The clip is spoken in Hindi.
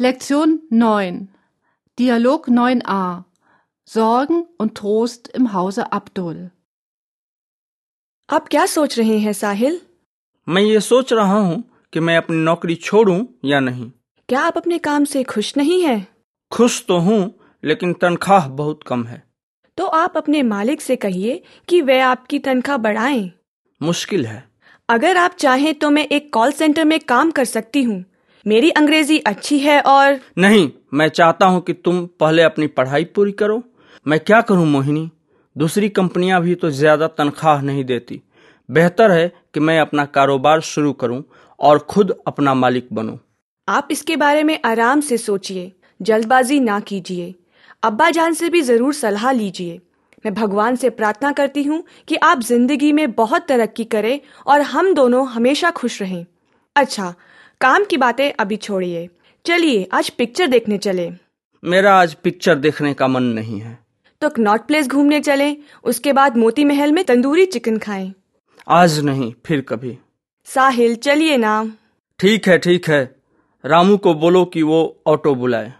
Lektion 9 Dialog 9a Sorgen und Trost im Hause Abdul. आप क्या सोच रहे हैं साहिल? मैं ये सोच रहा हूँ कि मैं अपनी नौकरी छोड़ूं या नहीं। क्या आप अपने काम से खुश नहीं हैं? खुश तो हूँ लेकिन तनख्वाह बहुत कम है। तो आप अपने मालिक से कहिए कि वे आपकी तनख्वाह बढ़ाएँ। मुश्किल है। अगर आप चाहें तो मैं एक कॉल सेंटर में काम कर सकती हूँ। मेरी अंग्रेज़ी अच्छी है और नहीं मैं चाहता हूँ कि तुम पहले अपनी पढ़ाई पूरी करो। मैं क्या करूँ मोहिनी? दूसरी कंपनियाँ भी तो ज़्यादा तनख्वाह नहीं देती। बेहतर है कि मैं अपना कारोबार शुरू करूँ और खुद अपना मालिक बनूं। आप इसके बारे में आराम से सोचिए जल्दबाजी ना कीजिए। अब्बा जान से भी ज़रूर सलाह लीजिए। मैं भगवान से प्रार्थना करती हूँ कि आप ज़िंदगी में बहुत तरक्की करें और हम दोनों हमेशा खुश रहें। अच्छा काम की बातें अभी छोड़िए। चलिए आज पिक्चर देखने चले। मेरा आज पिक्चर देखने का मन नहीं है। तो नॉट प्लेस घूमने चले उसके बाद मोती महल में तंदूरी चिकन खाए। आज नहीं फिर कभी। साहिल चलिए ना। ठीक है ठीक है। रामू को बोलो कि वो ऑटो बुलाए।